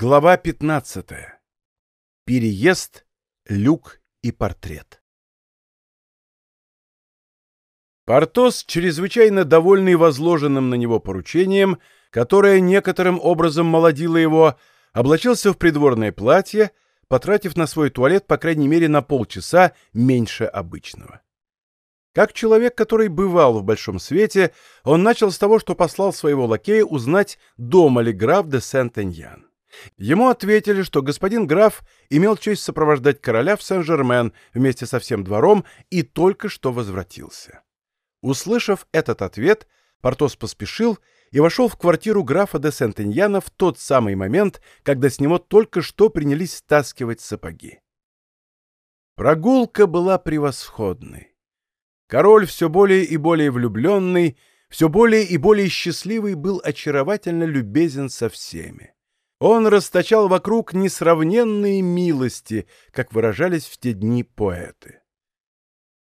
Глава 15. Переезд, люк и портрет. Портос, чрезвычайно довольный возложенным на него поручением, которое некоторым образом молодило его, облачился в придворное платье, потратив на свой туалет по крайней мере на полчаса меньше обычного. Как человек, который бывал в большом свете, он начал с того, что послал своего лакея узнать, дома ли граф де Сент-Эньян. Ему ответили, что господин граф имел честь сопровождать короля в Сен-Жермен вместе со всем двором и только что возвратился. Услышав этот ответ, Портос поспешил и вошел в квартиру графа де Сентеньяна в тот самый момент, когда с него только что принялись стаскивать сапоги. Прогулка была превосходной. Король все более и более влюбленный, все более и более счастливый был очаровательно любезен со всеми. Он расточал вокруг несравненные милости, как выражались в те дни поэты.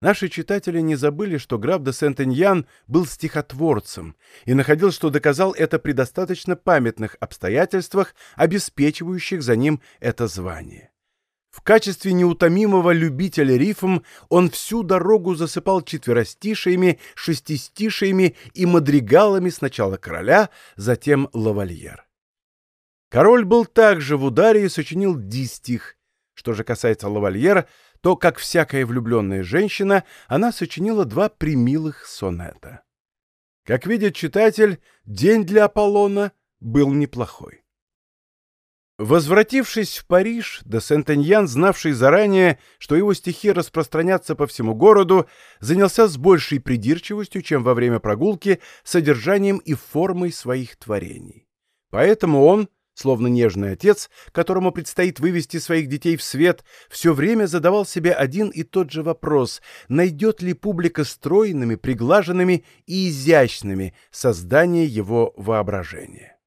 Наши читатели не забыли, что граф де Сент-Эньян был стихотворцем и находил, что доказал это при достаточно памятных обстоятельствах, обеспечивающих за ним это звание. В качестве неутомимого любителя рифм он всю дорогу засыпал четверостишиями, шестистишиями и мадригалами сначала короля, затем лавальер. Король был также в ударе и сочинил дистих. Что же касается лавальера, то, как всякая влюбленная женщина, она сочинила два примилых сонета. Как видит читатель, день для Аполлона был неплохой. Возвратившись в Париж, де Сентеньян, знавший заранее, что его стихи распространятся по всему городу, занялся с большей придирчивостью, чем во время прогулки, содержанием и формой своих творений. Поэтому он, словно нежный отец, которому предстоит вывести своих детей в свет, все время задавал себе один и тот же вопрос, найдет ли публика стройными, приглаженными и изящными создание его воображения.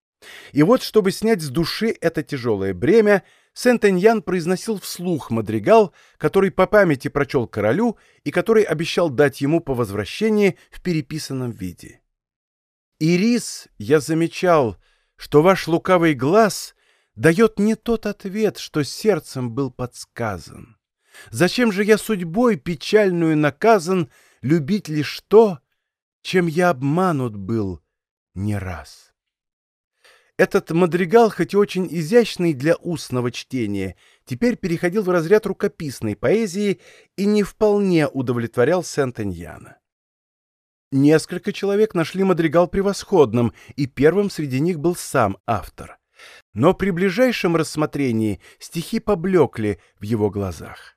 И вот, чтобы снять с души это тяжелое бремя, Сент-Эньян произносил вслух мадригал, который по памяти прочел королю и который обещал дать ему по возвращении в переписанном виде. «Ирис, я замечал, — что ваш лукавый глаз дает не тот ответ, что сердцем был подсказан. Зачем же я судьбой печальную наказан любить лишь то, чем я обманут был не раз? Этот мадригал, хоть и очень изящный для устного чтения, теперь переходил в разряд рукописной поэзии и не вполне удовлетворял Сент-Эньяна. Несколько человек нашли мадригал превосходным, и первым среди них был сам автор. Но при ближайшем рассмотрении стихи поблекли в его глазах.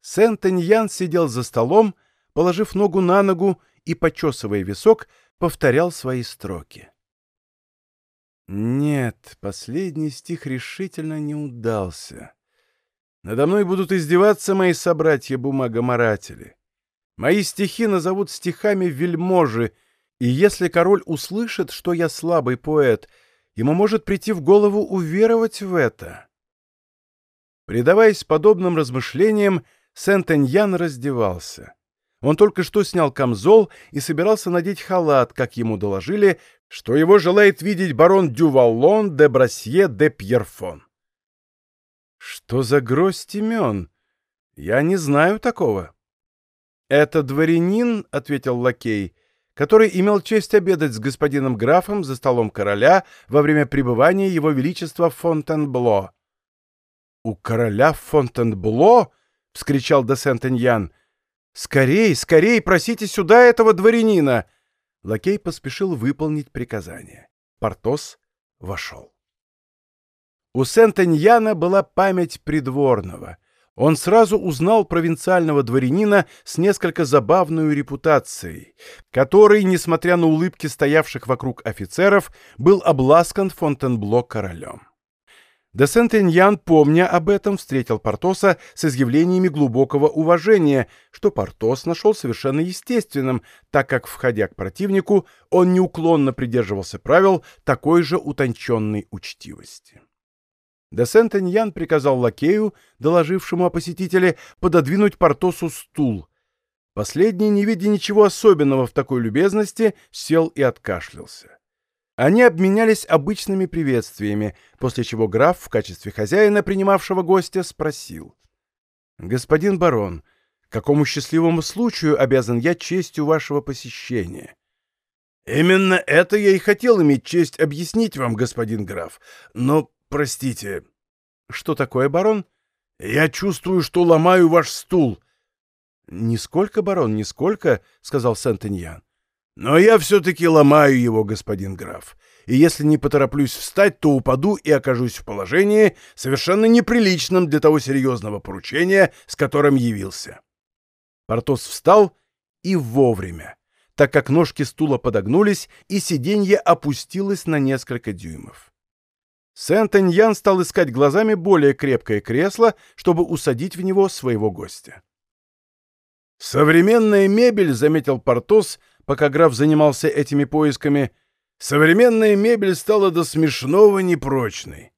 Сент-Эньян сидел за столом, положив ногу на ногу и, почесывая висок, повторял свои строки. Нет, последний стих решительно не удался. Надо мной будут издеваться мои собратья-бумагоморатели. Мои стихи назовут стихами вельможи, и если король услышит, что я слабый поэт, ему может прийти в голову уверовать в это. Предаваясь подобным размышлениям, Сент-Эньян раздевался. Он только что снял камзол и собирался надеть халат, как ему доложили, что его желает видеть барон Дюваллон де Брасье де Пьерфон. Что за гроздь имен? Я не знаю такого. «Это дворянин», — ответил лакей, который имел честь обедать с господином графом за столом короля во время пребывания его величества в Фонтенбло. «У короля в Фонтенбло?» — вскричал де Сент-Эньян. «Скорей, скорей, просите сюда этого дворянина!» Лакей поспешил выполнить приказание. Портос вошел. У Сент-Эньяна была память придворного — он сразу узнал провинциального дворянина с несколько забавной репутацией, который, несмотря на улыбки стоявших вокруг офицеров, был обласкан Фонтенбло королем. Де Сент-Эньян, помня об этом, встретил Портоса с изъявлениями глубокого уважения, что Портос нашел совершенно естественным, так как, входя к противнику, он неуклонно придерживался правил такой же утонченной учтивости. Де Сент-Эньян приказал лакею, доложившему о посетителе, пододвинуть Портосу стул. Последний, не видя ничего особенного в такой любезности, сел и откашлялся. Они обменялись обычными приветствиями, после чего граф в качестве хозяина, принимавшего гостя, спросил. «Господин барон, какому счастливому случаю обязан я честью вашего посещения?» «Именно это я и хотел иметь честь объяснить вам, господин граф. Но, простите...» «Что такое, барон?» «Я чувствую, что ломаю ваш стул». «Нисколько, барон, нисколько», — сказал Сент-Эньян. Но я все-таки ломаю его, господин граф, и если не потороплюсь встать, то упаду и окажусь в положении, совершенно неприличном для того серьезного поручения, с которым явился. Портос встал и вовремя, так как ножки стула подогнулись, и сиденье опустилось на несколько дюймов. Сент-Эньян стал искать глазами более крепкое кресло, чтобы усадить в него своего гостя. «Современная мебель», — заметил Портос, пока граф занимался этими поисками, современная мебель стала до смешного непрочной.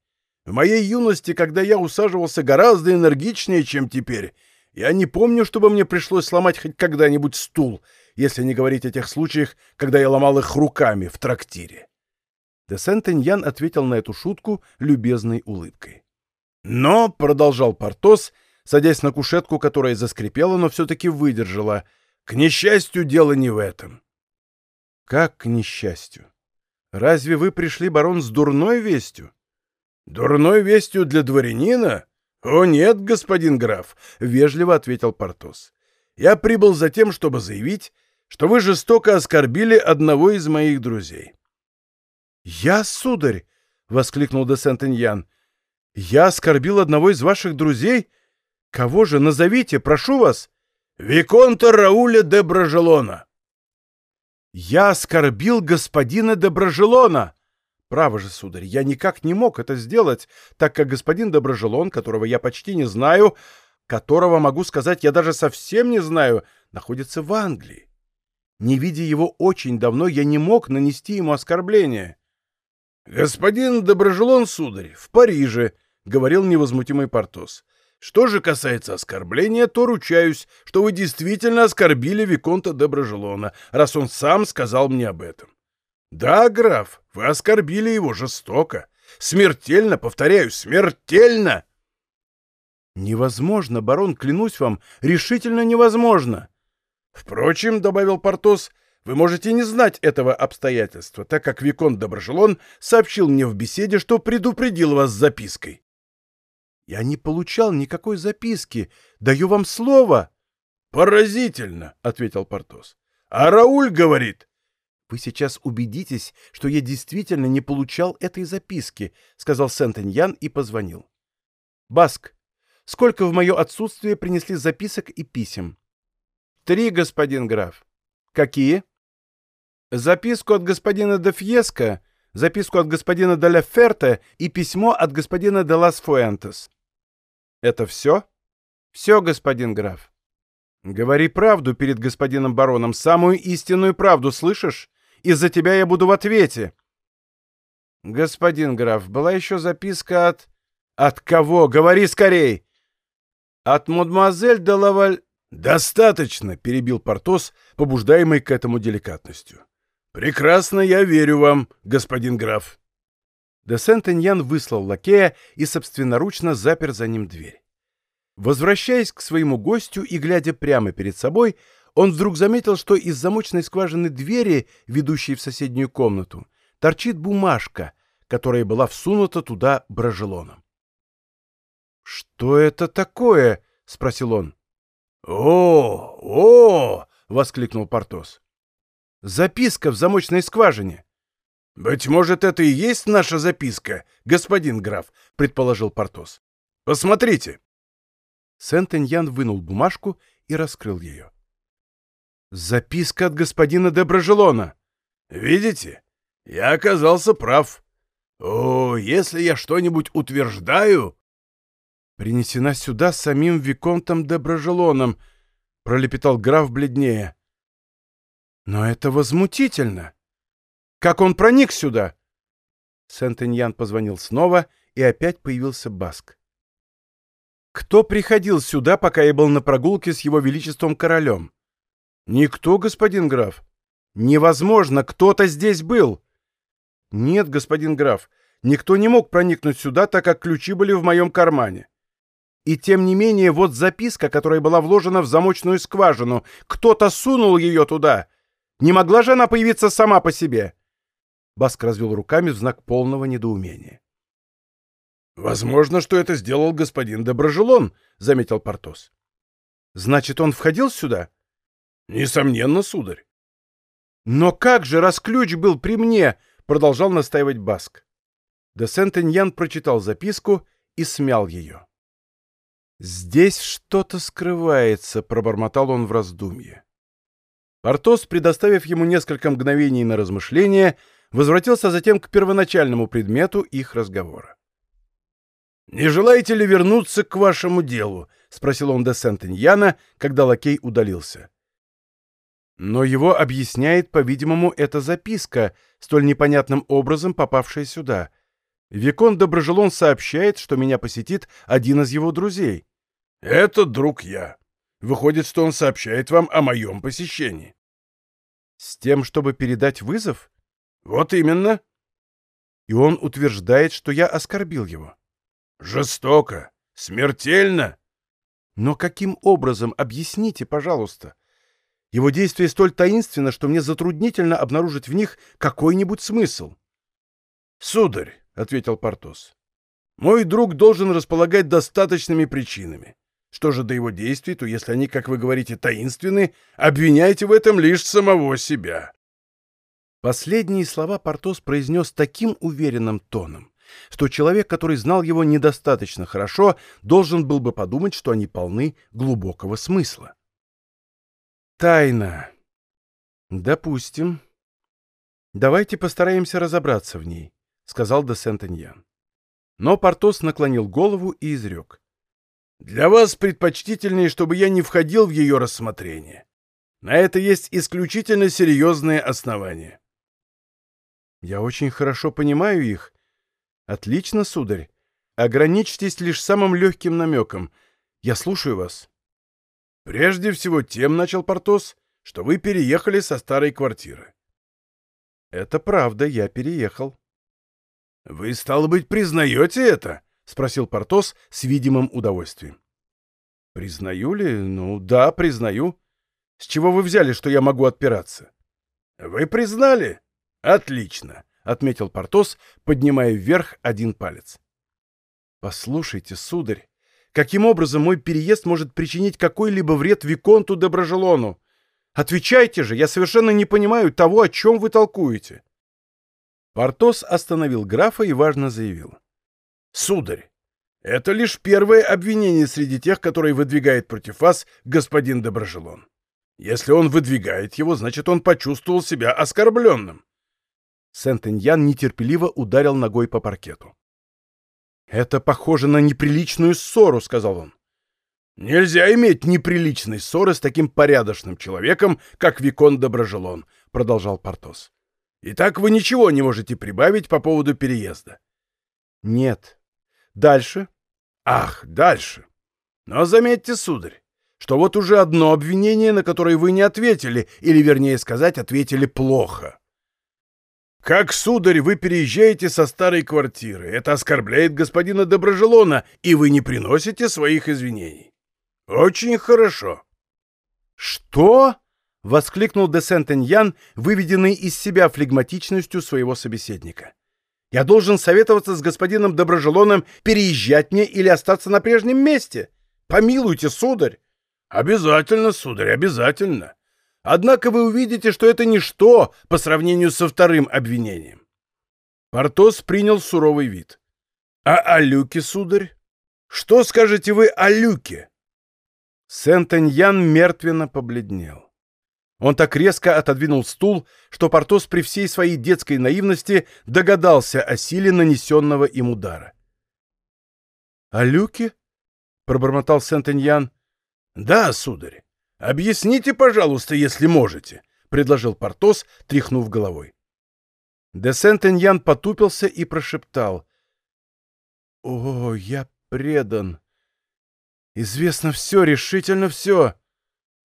В моей юности, когда я усаживался гораздо энергичнее, чем теперь, я не помню, чтобы мне пришлось сломать хоть когда-нибудь стул, если не говорить о тех случаях, когда я ломал их руками в трактире. Де Сент-Эньян ответил на эту шутку любезной улыбкой. «Но», — продолжал Портос, садясь на кушетку, которая заскрипела, но все-таки выдержала, — к несчастью, дело не в этом. Как к несчастью? Разве вы пришли, барон, с дурной вестью? Дурной вестью для дворянина? О нет, господин граф, вежливо ответил Портос. Я прибыл за тем, чтобы заявить, что вы жестоко оскорбили одного из моих друзей. Я, сударь, воскликнул де Сентеньян. Я оскорбил одного из ваших друзей? Кого же назовите, прошу вас? Виконта Рауля де Брожелона. Я оскорбил господина де Брожелона. Право же, сударь, я никак не мог это сделать, так как господин Доброжелон, которого я почти не знаю, которого, могу сказать, я даже совсем не знаю, находится в Англии. Не видя его очень давно, я не мог нанести ему оскорбление. — Господин Доброжелон, сударь, в Париже, — говорил невозмутимый Портос. Что же касается оскорбления, то ручаюсь, что вы действительно оскорбили Виконта Доброжелона, раз он сам сказал мне об этом. Да, граф, вы оскорбили его жестоко. Смертельно, повторяю, смертельно. Невозможно, барон, клянусь вам, решительно невозможно. Впрочем, — добавил Портос, — вы можете не знать этого обстоятельства, так как Виконт Доброжелон сообщил мне в беседе, что предупредил вас запиской. Я не получал никакой записки. Даю вам слово. Поразительно, ответил Портос. А Рауль говорит. Вы сейчас убедитесь, что я действительно не получал этой записки, сказал Сент-Эньян и позвонил. Баск, сколько в мое отсутствие принесли записок и писем? Три, господин граф. Какие? Записку от господина де Фьеско, записку от господина де Ферте и письмо от господина де Лас Фуэнтес. Это все? Все, господин граф. Говори правду перед господином бароном, самую истинную правду, слышишь? Из-за тебя я буду в ответе. Господин граф, была еще записка от... От кого? Говори скорей! От мадемуазель де Лаваль... «Достаточно!» — перебил Портос, побуждаемый к этому деликатностью. «Прекрасно, я верю вам, господин граф». Де Сент-Эньян выслал лакея и собственноручно запер за ним дверь. Возвращаясь к своему гостю и глядя прямо перед собой, он вдруг заметил, что из замочной скважины двери, ведущей в соседнюю комнату, торчит бумажка, которая была всунута туда брожелоном. «Что это такое?» — спросил он. «О, о!» — воскликнул Портос. «Записка в замочной скважине». «Быть может, это и есть наша записка, господин граф», — предположил Портос. «Посмотрите». Сент-Эньян вынул бумажку и раскрыл ее. «Записка от господина де Брожелона». «Видите? Я оказался прав. О, если я что-нибудь утверждаю...» «Принесена сюда самим Виконтом де Брожелоном», — пролепетал граф бледнее. «Но это возмутительно!» Как он проник сюда?» Сент-Эньян позвонил снова, и опять появился Баск. «Кто приходил сюда, пока я был на прогулке с его величеством королем?» «Никто, господин граф. Невозможно, кто-то здесь был. Нет, господин граф, никто не мог проникнуть сюда, так как ключи были в моем кармане. И тем не менее, вот записка, которая была вложена в замочную скважину. Кто-то сунул ее туда. Не могла же она появиться сама по себе?» Баск развел руками в знак полного недоумения. «Возможно, что это сделал господин Доброжелон», — заметил Портос. «Значит, он входил сюда?» «Несомненно, сударь». «Но как же, раз ключ был при мне?» — продолжал настаивать Баск. Де Сент-Эньян прочитал записку и смял ее. «Здесь что-то скрывается», — пробормотал он в раздумье. Портос, предоставив ему несколько мгновений на размышление, возвратился затем к первоначальному предмету их разговора. «Не желаете ли вернуться к вашему делу?» — спросил он де Сент-Эньяна, когда лакей удалился. Но его объясняет, по-видимому, эта записка, столь непонятным образом попавшая сюда. Викон Доброжелон сообщает, что меня посетит один из его друзей. «Это друг я. Выходит, что он сообщает вам о моем посещении». «С тем, чтобы передать вызов?» «Вот именно». «И он утверждает, что я оскорбил его». «Жестоко, смертельно». «Но каким образом? Объясните, пожалуйста. Его действие столь таинственно, что мне затруднительно обнаружить в них какой-нибудь смысл». «Сударь», — ответил Портос, — «мой друг должен располагать достаточными причинами. Что же до его действий, то если они, как вы говорите, таинственны, обвиняйте в этом лишь самого себя. Последние слова Портос произнес таким уверенным тоном, что человек, который знал его недостаточно хорошо, должен был бы подумать, что они полны глубокого смысла. Тайна. Допустим. Давайте постараемся разобраться в ней, сказал де Сент-Эньян. Но Портос наклонил голову и изрек. Для вас предпочтительнее, чтобы я не входил в ее рассмотрение. На это есть исключительно серьезные основания. Я очень хорошо понимаю их. Отлично, сударь. Ограничьтесь лишь самым легким намеком. Я слушаю вас. Прежде всего тем, — начал Портос, — что вы переехали со старой квартиры. Это правда, я переехал. Вы, стало быть, признаете это? — спросил Портос с видимым удовольствием. «Признаю ли? Ну да, признаю. С чего вы взяли, что я могу отпираться?» «Вы признали? Отлично!» — отметил Портос, поднимая вверх один палец. «Послушайте, сударь, каким образом мой переезд может причинить какой-либо вред Виконту Доброжелону? Отвечайте же, я совершенно не понимаю того, о чем вы толкуете». Портос остановил графа и важно заявил. Сударь, это лишь первое обвинение среди тех, которые выдвигает против вас господин Доброжелон. Если он выдвигает его, значит, он почувствовал себя оскорбленным. Сент-Эньян нетерпеливо ударил ногой по паркету. «Это похоже на неприличную ссору», — сказал он. «Нельзя иметь неприличной ссоры с таким порядочным человеком, как Викон Доброжелон», — продолжал Портос. «Итак, вы ничего не можете прибавить по поводу переезда». «Нет», Дальше? Ах, дальше. Но заметьте, сударь, что вот уже одно обвинение, на которое вы не ответили, или, вернее сказать, ответили плохо. Как, сударь, вы переезжаете со старой квартиры. Это оскорбляет господина Доброжелона, и вы не приносите своих извинений. Очень хорошо. Что? — воскликнул де Сент-Эньян, выведенный из себя флегматичностью своего собеседника. Я должен советоваться с господином Доброжелоном, переезжать мне или остаться на прежнем месте. Помилуйте, сударь. Обязательно, сударь, обязательно. Однако вы увидите, что это ничто по сравнению со вторым обвинением. Портос принял суровый вид. А о Люке, сударь? Что скажете вы о Люке? Сент-Эньян мертвенно побледнел. Он так резко отодвинул стул, что Портос при всей своей детской наивности догадался о силе нанесенного им удара. «А люки?» — пробормотал Сент-Эньян. «Да, сударь. Объясните, пожалуйста, если можете», — предложил Портос, тряхнув головой. Де Сент-Эньян потупился и прошептал. «О, я предан. Известно все, решительно все».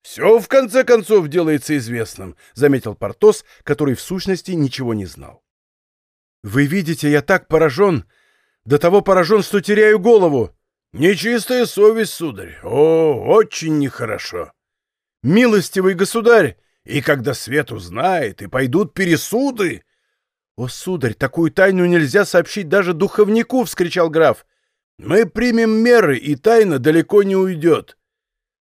«Все, в конце концов, делается известным», — заметил Портос, который в сущности ничего не знал. Вы видите, я так поражен, до того поражен, что теряю голову. Нечистая совесть, сударь. О, очень нехорошо. Милостивый государь! И когда свет узнает, и пойдут пересуды... «О, сударь, такую тайну нельзя сообщить даже духовнику!» — вскричал граф. «Мы примем меры, и тайна далеко не уйдет».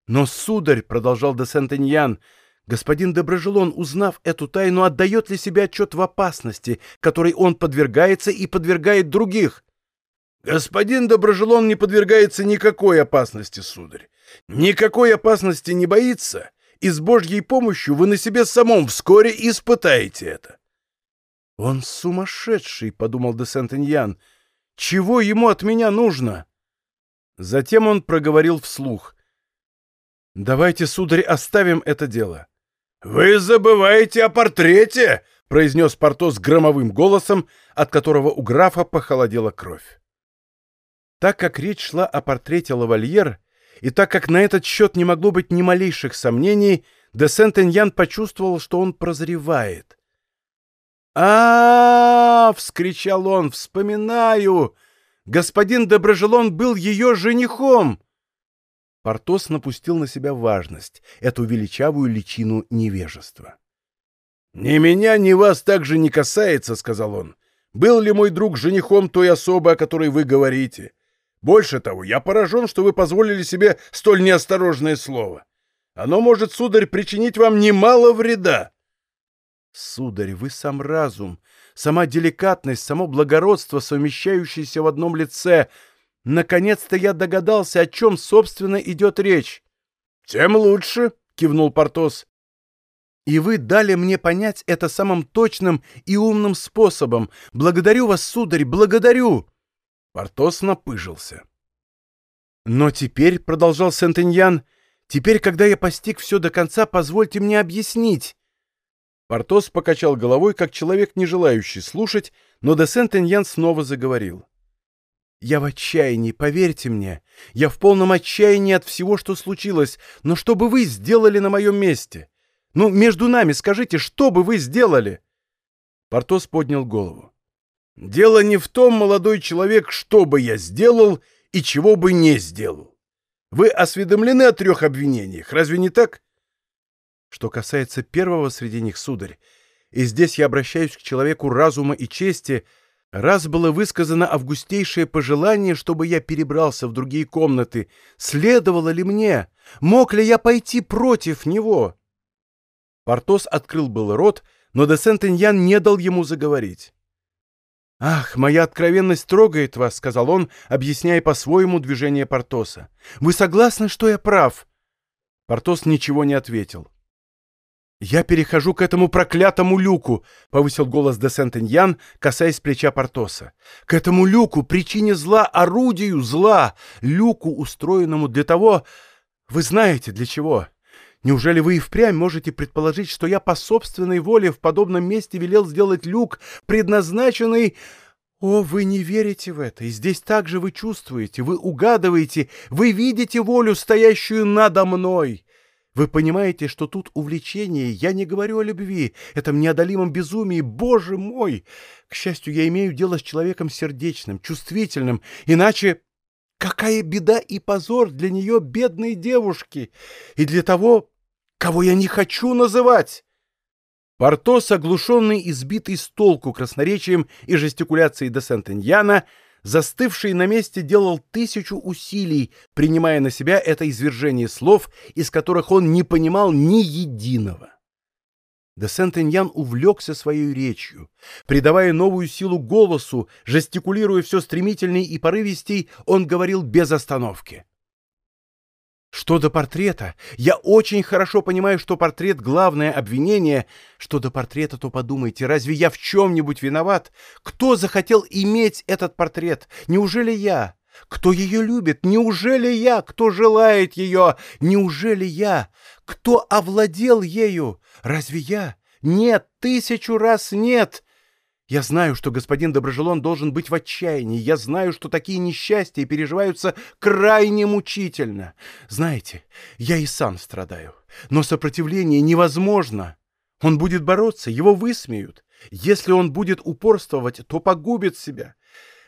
«Но, сударь», — продолжал де Сентеньян, — «господин Доброжелон, узнав эту тайну, отдает ли себе отчет в опасности, которой он подвергается и подвергает других?» «Господин Доброжелон не подвергается никакой опасности, сударь. Никакой опасности не боится, и с Божьей помощью вы на себе самом вскоре испытаете это». «Он сумасшедший», — подумал де Сентеньян. «Чего ему от меня нужно?» Затем он проговорил вслух. «Давайте, сударь, оставим это дело». «Вы забываете о портрете!» — произнес Портос громовым голосом, от которого у графа похолодела кровь. Так как речь шла о портрете лавальер, и так как на этот счет не могло быть ни малейших сомнений, де Сентеньян почувствовал, что он прозревает а, -а, -а вскричал он. «Вспоминаю! Господин Доброжелон был ее женихом!» Портос напустил на себя важность, эту величавую личину невежества. «Ни меня, ни вас также не касается», — сказал он. «Был ли мой друг женихом той особы, о которой вы говорите? Больше того, я поражен, что вы позволили себе столь неосторожное слово. Оно может, сударь, причинить вам немало вреда». Сударь, вы сам разум, сама деликатность, само благородство, совмещающиеся в одном лице. Наконец-то я догадался, о чем, собственно, идет речь. — Тем лучше, — кивнул Портос. — И вы дали мне понять это самым точным и умным способом. Благодарю вас, сударь, благодарю! Портос напыжился. — Но теперь, — продолжал Сентеньян, — теперь, когда я постиг все до конца, позвольте мне объяснить. Портос покачал головой, как человек, не желающий слушать, но де Сент-Эньян снова заговорил. «Я в отчаянии, поверьте мне. Я в полном отчаянии от всего, что случилось. Но что бы вы сделали на моем месте? Ну, между нами скажите, что бы вы сделали?» Портос поднял голову. «Дело не в том, молодой человек, что бы я сделал и чего бы не сделал. Вы осведомлены о трех обвинениях, разве не так?» Что касается первого среди них, сударь, и здесь я обращаюсь к человеку разума и чести, раз было высказано августейшее пожелание, чтобы я перебрался в другие комнаты, следовало ли мне, мог ли я пойти против него? Портос открыл был рот, но де Сентеньян не дал ему заговорить. «Ах, моя откровенность трогает вас», — сказал он, объясняя по-своему движение Портоса. «Вы согласны, что я прав?» Портос ничего не ответил. «Я перехожу к этому проклятому люку!» — повысил голос де Сентеньян, касаясь плеча Портоса. «К этому люку, причине зла, орудию зла, люку, устроенному для того... Вы знаете, для чего. Неужели вы и впрямь можете предположить, что я по собственной воле в подобном месте велел сделать люк, предназначенный... О, вы не верите в это, и здесь также вы чувствуете, вы угадываете, вы видите волю, стоящую надо мной!» Вы понимаете, что тут увлечение, я не говорю о любви, этом неодолимом безумии, боже мой! К счастью, я имею дело с человеком сердечным, чувствительным, иначе... Какая беда и позор для нее, бедной девушки, и для того, кого я не хочу называть!» Портос, оглушенный и сбитый с толку красноречием и жестикуляцией де Сентеньяна, застывший на месте, делал тысячу усилий, принимая на себя это извержение слов, из которых он не понимал ни единого. Де Сент-Эньян увлекся своей речью. Придавая новую силу голосу, жестикулируя все стремительней и порывистей, он говорил без остановки. Что до портрета, я очень хорошо понимаю, что портрет — главное обвинение. Что до портрета, то подумайте, разве я в чем-нибудь виноват? Кто захотел иметь этот портрет? Неужели я? Кто ее любит? Неужели я? Кто желает ее? Неужели я? Кто овладел ею? Разве я? Нет, тысячу раз нет. Я знаю, что господин Доброжелон должен быть в отчаянии. Я знаю, что такие несчастья переживаются крайне мучительно. Знаете, я и сам страдаю. Но сопротивление невозможно. Он будет бороться, его высмеют. Если он будет упорствовать, то погубит себя.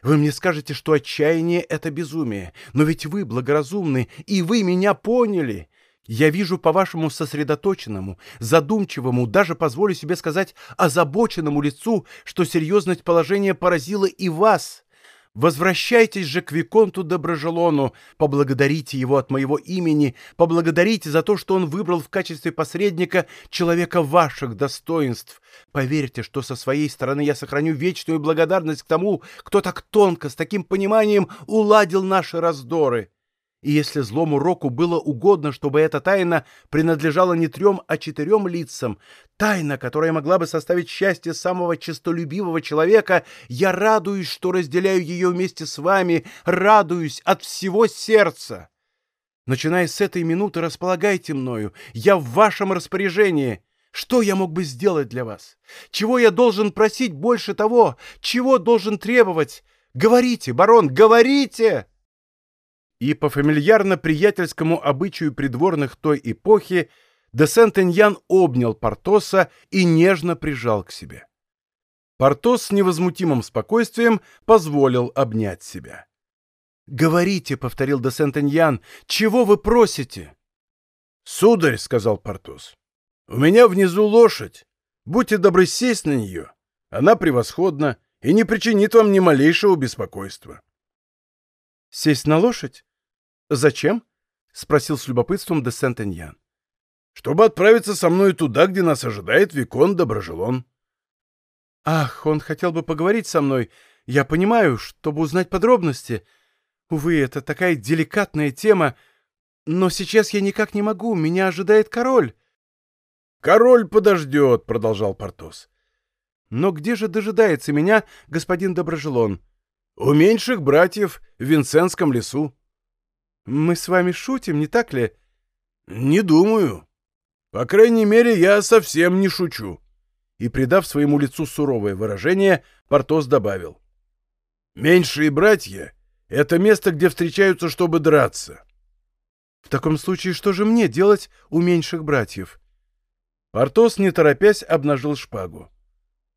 Вы мне скажете, что отчаяние — это безумие, но ведь вы благоразумны, и вы меня поняли. Я вижу по вашему сосредоточенному, задумчивому, даже позволю себе сказать, озабоченному лицу, что серьезность положения поразила и вас. Возвращайтесь же к Виконту Доброжелону, поблагодарите его от моего имени, поблагодарите за то, что он выбрал в качестве посредника человека ваших достоинств. Поверьте, что со своей стороны я сохраню вечную благодарность к тому, кто так тонко, с таким пониманием уладил наши раздоры. И если злому року было угодно, чтобы эта тайна принадлежала не трем, а четырем лицам, тайна, которая могла бы составить счастье самого честолюбивого человека, я радуюсь, что разделяю ее вместе с вами, радуюсь от всего сердца. Начиная с этой минуты, располагайте мною, я в вашем распоряжении. Что я мог бы сделать для вас? Чего я должен просить больше того? Чего должен требовать? Говорите, барон, говорите!» И по фамильярно-приятельскому обычаю придворных той эпохи де Сент-Эньян обнял Портоса и нежно прижал к себе. Портос с невозмутимым спокойствием позволил обнять себя. «Говорите», — повторил де Сент-Эньян, — «чего вы просите?» «Сударь», — сказал Портос, — «у меня внизу лошадь. Будьте добры сесть на нее. Она превосходна и не причинит вам ни малейшего беспокойства». «Сесть на лошадь? «Зачем?» — спросил с любопытством де Сент-Эньян. «Чтобы отправиться со мной туда, где нас ожидает Викон Доброжелон». «Ах, он хотел бы поговорить со мной. Я понимаю, чтобы узнать подробности. Увы, это такая деликатная тема. Но сейчас я никак не могу. Меня ожидает король». «Король подождет», — продолжал Портос. «Но где же дожидается меня господин Доброжелон?» «У меньших братьев в Винсенском лесу». «Мы с вами шутим, не так ли?» «Не думаю. По крайней мере, я совсем не шучу». И, придав своему лицу суровое выражение, Портос добавил. «Меньшие братья — это место, где встречаются, чтобы драться». «В таком случае что же мне делать у меньших братьев?» Портос, не торопясь, обнажил шпагу.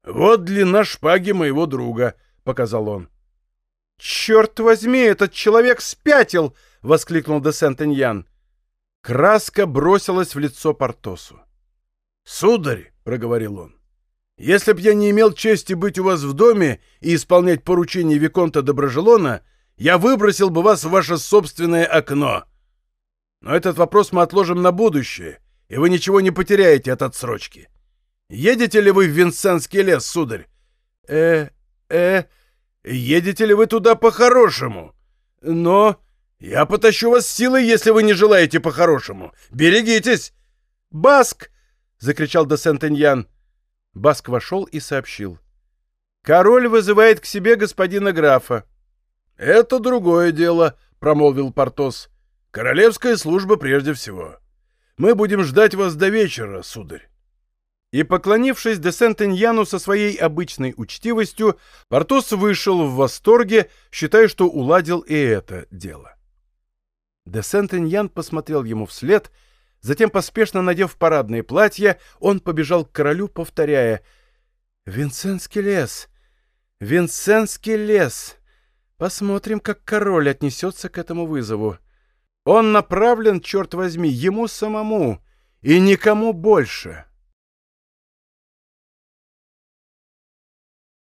«Вот длина шпаги моего друга», — показал он. «Черт возьми, этот человек спятил!» — воскликнул де Сент-Эньян. Краска бросилась в лицо Портосу. «Сударь», — проговорил он, — «если б я не имел чести быть у вас в доме и исполнять поручения Виконта Доброжелона, я выбросил бы вас в ваше собственное окно. Но этот вопрос мы отложим на будущее, и вы ничего не потеряете от отсрочки. Едете ли вы в Винсенский лес, сударь?» «Э... э...» «Едете ли вы туда по-хорошему?» «Но...» «Я потащу вас силой, если вы не желаете по-хорошему. Берегитесь!» «Баск!» — закричал де Сентеньян. Баск вошел и сообщил. «Король вызывает к себе господина графа». «Это другое дело», — промолвил Портос. «Королевская служба прежде всего. Мы будем ждать вас до вечера, сударь». И, поклонившись де Сентеньяну со своей обычной учтивостью, Портос вышел в восторге, считая, что уладил и это дело. Де Сент-Эньян посмотрел ему вслед, затем, поспешно надев парадное платье, он побежал к королю, повторяя «Винсенский лес! Винсенский лес! Посмотрим, как король отнесется к этому вызову. Он направлен, черт возьми, ему самому и никому больше!»